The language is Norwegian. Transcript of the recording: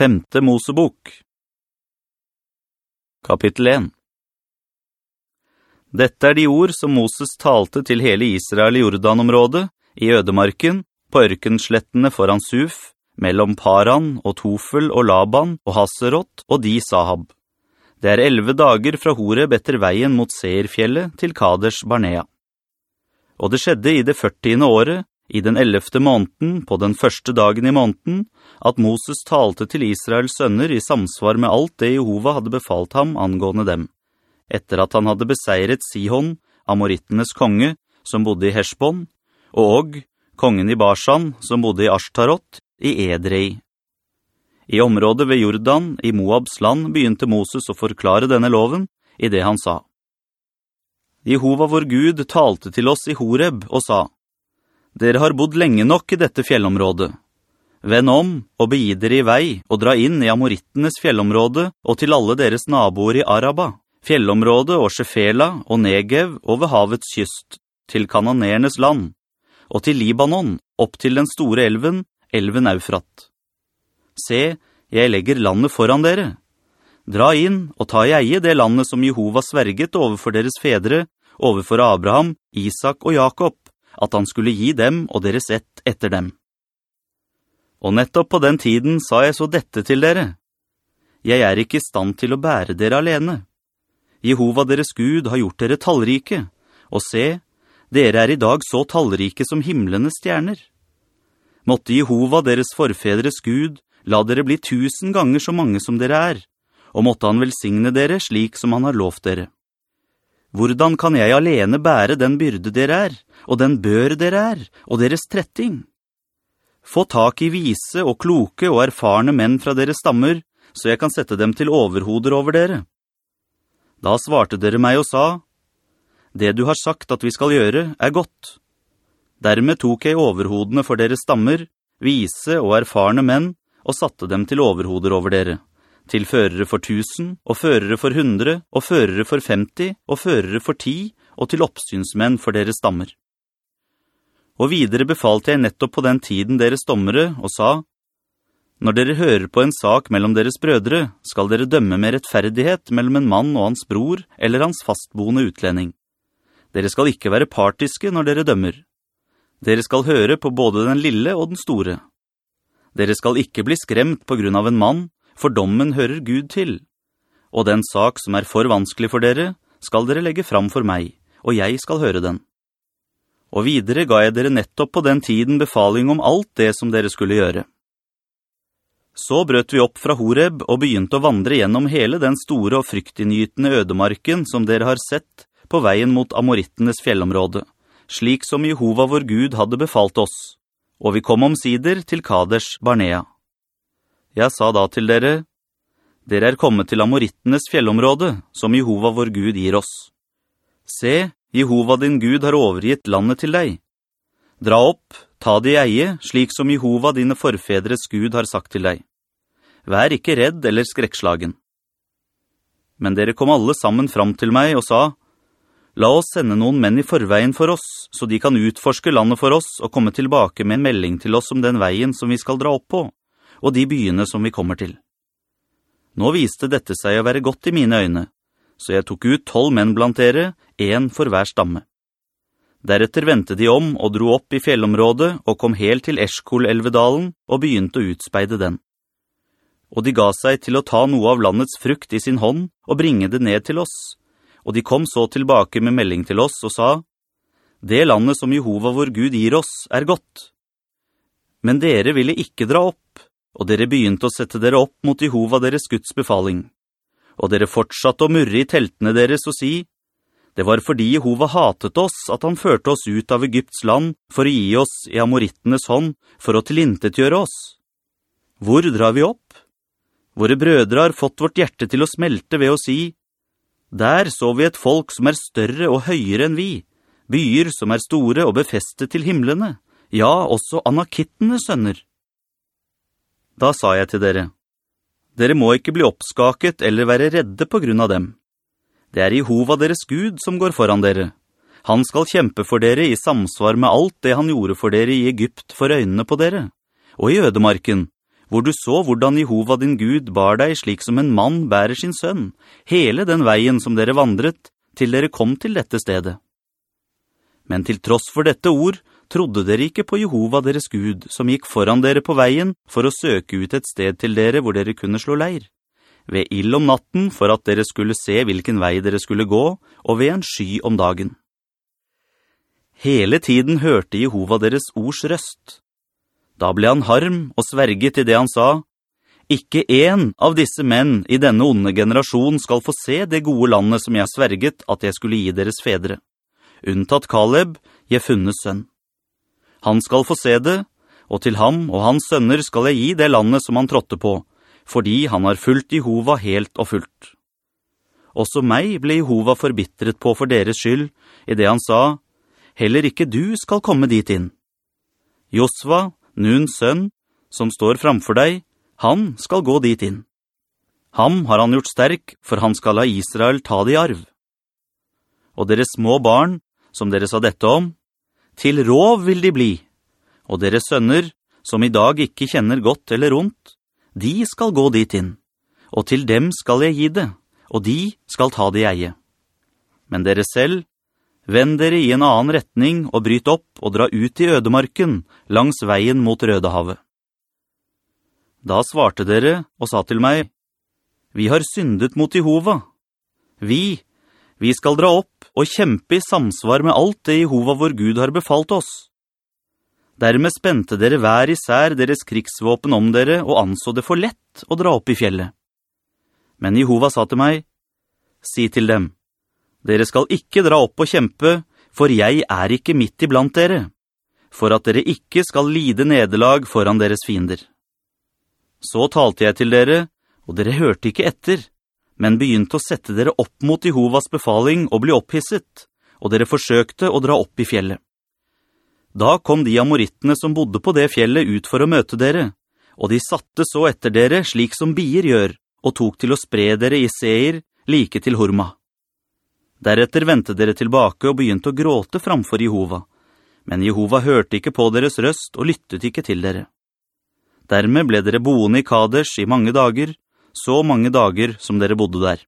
Femte Mosebok Kapittel 1 Dette er de ord som Moses talte til hele Israel i Jordanområdet, i ødemarken, på ørkenslettene foran Suf, mellom Paran og Tofel og Laban og Haserot og de Sahab. Det er elve dager fra Horeb etter veien mot Seerfjellet til Kaders Barnea. Og det skjedde i det 40. året, i den ellevte måneden, på den første dagen i måneden, at Moses talte til Israels sønner i samsvar med alt det Jehova hadde befalt ham angående dem, etter at han hadde beseiret Sihon, amorittenes konge, som bodde i Heshbon, og Og, kongen i Barsan, som bodde i Ashtarot, i Edrei. I området ved Jordan, i Moabs land, begynte Moses å forklare denne loven, i det han sa. Jehova vår Gud talte til oss i Horeb og sa, «Dere har bodd lenge nok i dette fjellområdet. Venn om og begi dere i vei og dra inn i Amorittenes fjellområde og til alle deres naboer i Araba, fjellområdet og Shefela og Negev over havets kyst, til kanonernes land, og til Libanon, opp til den store elven, elven Eufrat. Se, jeg legger landet foran dere. Dra inn og ta i eie det landet som Jehova sverget overfor deres fedre, overfor Abraham, Isak og Jakob, at han skulle gi dem og deres ett etter dem. Og nettopp på den tiden sa jeg så dette til dere. Jeg er ikke i stand til å bære dere alene. Jehova deres Gud har gjort dere tallrike, og se, dere er i dag så tallrike som himmelene stjerner. Måtte Jehova deres forfedres Gud la dere bli tusen ganger så mange som dere er, og måtte han velsigne dere slik som han har lovt dere. Hvordan kan jeg alene bære den byrde dere er, og den bør dere er, og deres tretting? Få tak i vise og kloke og erfarne menn fra deres stammer, så jeg kan sette dem til overhoder over dere. Da svarte dere meg og sa, «Det du har sagt at vi skal gjøre er godt.» Dermed tok jeg overhodene for deres stammer, vise og erfarne menn, og satte dem til overhoder over dere, til førere for tusen, og førere for hundre, og førere for femti, og førere for ti, og til oppsynsmenn for deres stammer. Og videre befalte jeg nettopp på den tiden deres dommere, og sa, «Når dere hører på en sak mellom deres brødre, skal dere dømme med rettferdighet mellom en mann og hans bror, eller hans fastboende utlending. Dere skal ikke være partiske når dere dømmer. Dere skal høre på både den lille og den store. Dere skal ikke bli skremt på grunn av en mann, for dommen hører Gud til. Og den sak som er for vanskelig for dere, skal dere legge fram for meg, og jeg skal høre den.» og videre ga jeg dere nettopp på den tiden befaling om alt det som dere skulle gjøre. Så brøt vi opp fra Horeb og begynte å vandre gjennom hele den store og fryktinngytende ødemarken som dere har sett på veien mot Amorittenes fjellområde, slik som Jehova vår Gud hadde befalt oss, og vi kom omsider til Kaders Barnea. Jeg sa da til dere, «Dere er kommet til Amorittenes fjellområde, som Jehova vår Gud gir oss. Se, Jehova din Gud har overgitt landet til deg. Dra opp, ta det i eie, slik som Jehova dine forfedres Gud har sagt til deg. Vær ikke redd eller skrekkslagen. Men dere kom alle sammen fram til meg og sa, La oss sende noen menn i forveien for oss, så de kan utforske landet for oss og komme tilbake med en melding til oss om den veien som vi skal dra opp på, og de byene som vi kommer til. Nå viste dette seg å være godt i mine øyne, så jeg tok ut tolv menn blant dere, en for hver stamme. Deretter ventet de om og dro opp i fjellområdet og kom helt til Eshkol-elvedalen og begynte å utspeide den. Og de ga seg til å ta noe av landets frukt i sin hånd og bringe det ned til oss. Og de kom så tilbake med melding til oss og sa, «Det landet som Jehova vår Gud gir oss er godt. Men dere ville ikke dra opp, og dere begynte å sette dere opp mot Jehova deres Guds befaling og dere fortsatte å murre i teltene deres og si, «Det var fordi Jehova hatet oss at han førte oss ut av Egypts land for å gi oss i amorittenes hånd for å tilintetgjøre oss. Hvor drar vi opp? Våre brødre har fått vårt hjerte til å smelte ved å si, «Der så vi et folk som er større og høyere enn vi, byer som er store og befestet til himmelene, ja, også anakittenes sønner.» Da sa jeg til dere, dere må ikke bli oppskaket eller være redde på grunn av dem. Det er Jehova deres Gud som går foran dere. Han skal kjempe for dere i samsvar med alt det han gjorde for dere i Egypt for øynene på dere, og i ødemarken, hvor du så hvordan Jehova din Gud bar deg slik som en mann bærer sin sønn, hele den veien som dere vandret, til dere kom til dette stedet. Men til tross for dette ord, trodde dere ikke på Jehova deres Gud, som gikk foran dere på veien for å søke ut et sted til dere hvor dere kunne slå leir. Ved ild om natten for at dere skulle se hvilken vei dere skulle gå, og ved en sky om dagen. Hele tiden hørte Jehova deres ords røst, da ble han harm og sverget i det han sa, «Ikke en av disse menn i denne onde generasjon skal få se det gode landet som jeg sverget at jeg skulle gi deres fedre, unntatt Kaleb, Jefunnes sønn. Han skal få se det, og til ham og hans sønner skal jeg gi det landet som han trådte på, fordi han har fulgt Jehova helt og fullt. Også meg ble Jehova forbittret på for deres skyld, i det han sa, «Heller ikke du skal komme dit inn.» Josva, Nuns sønn, som står framfor deg, han skal gå dit inn. Ham har han gjort sterk, for han skal la Israel ta det i arv. Og deres små barn, som dere sa dette om, til rov vil de bli, og deres sønner, som i dag ikke kjenner godt eller ondt, de skal gå dit inn, og til dem skal jeg gi det, og de skal ta det i eie. Men dere selv, Vend dere i en annen retning og bryt opp og dra ut i ødemarken langs veien mot Rødehavet. Da svarte dere og sa til meg, «Vi har syndet mot Jehova. Vi, vi skal dra opp og kjempe i samsvar med alt det Jehova vår Gud har befalt oss. Dermed spente dere hver især deres krigsvåpen om dere og anså det for lett å dra opp i fjellet. Men Jehova sa til meg, «Si til dem, dere skal ikke dra opp og kjempe, for jeg er ikke midt iblant dere, for at dere ikke skal lide nederlag foran deres fiender. Så talte jeg til dere, og dere hørte ikke etter, men begynte å sette dere opp mot Jehovas befaling og bli opphisset, og dere forsøkte å dra opp i fjellet. Da kom de amorittene som bodde på det fjellet ut for å møte dere, og de satte så etter dere slik som bier gjør, og tok til å spre dere i seier like til Horma. Deretter ventet dere tilbake og begynte å gråte framfor Jehova, men Jehova hørte ikke på deres røst og lyttet ikke til dere. Dermed ble dere boende i Kadesh i mange dager, så mange dager som dere bodde der.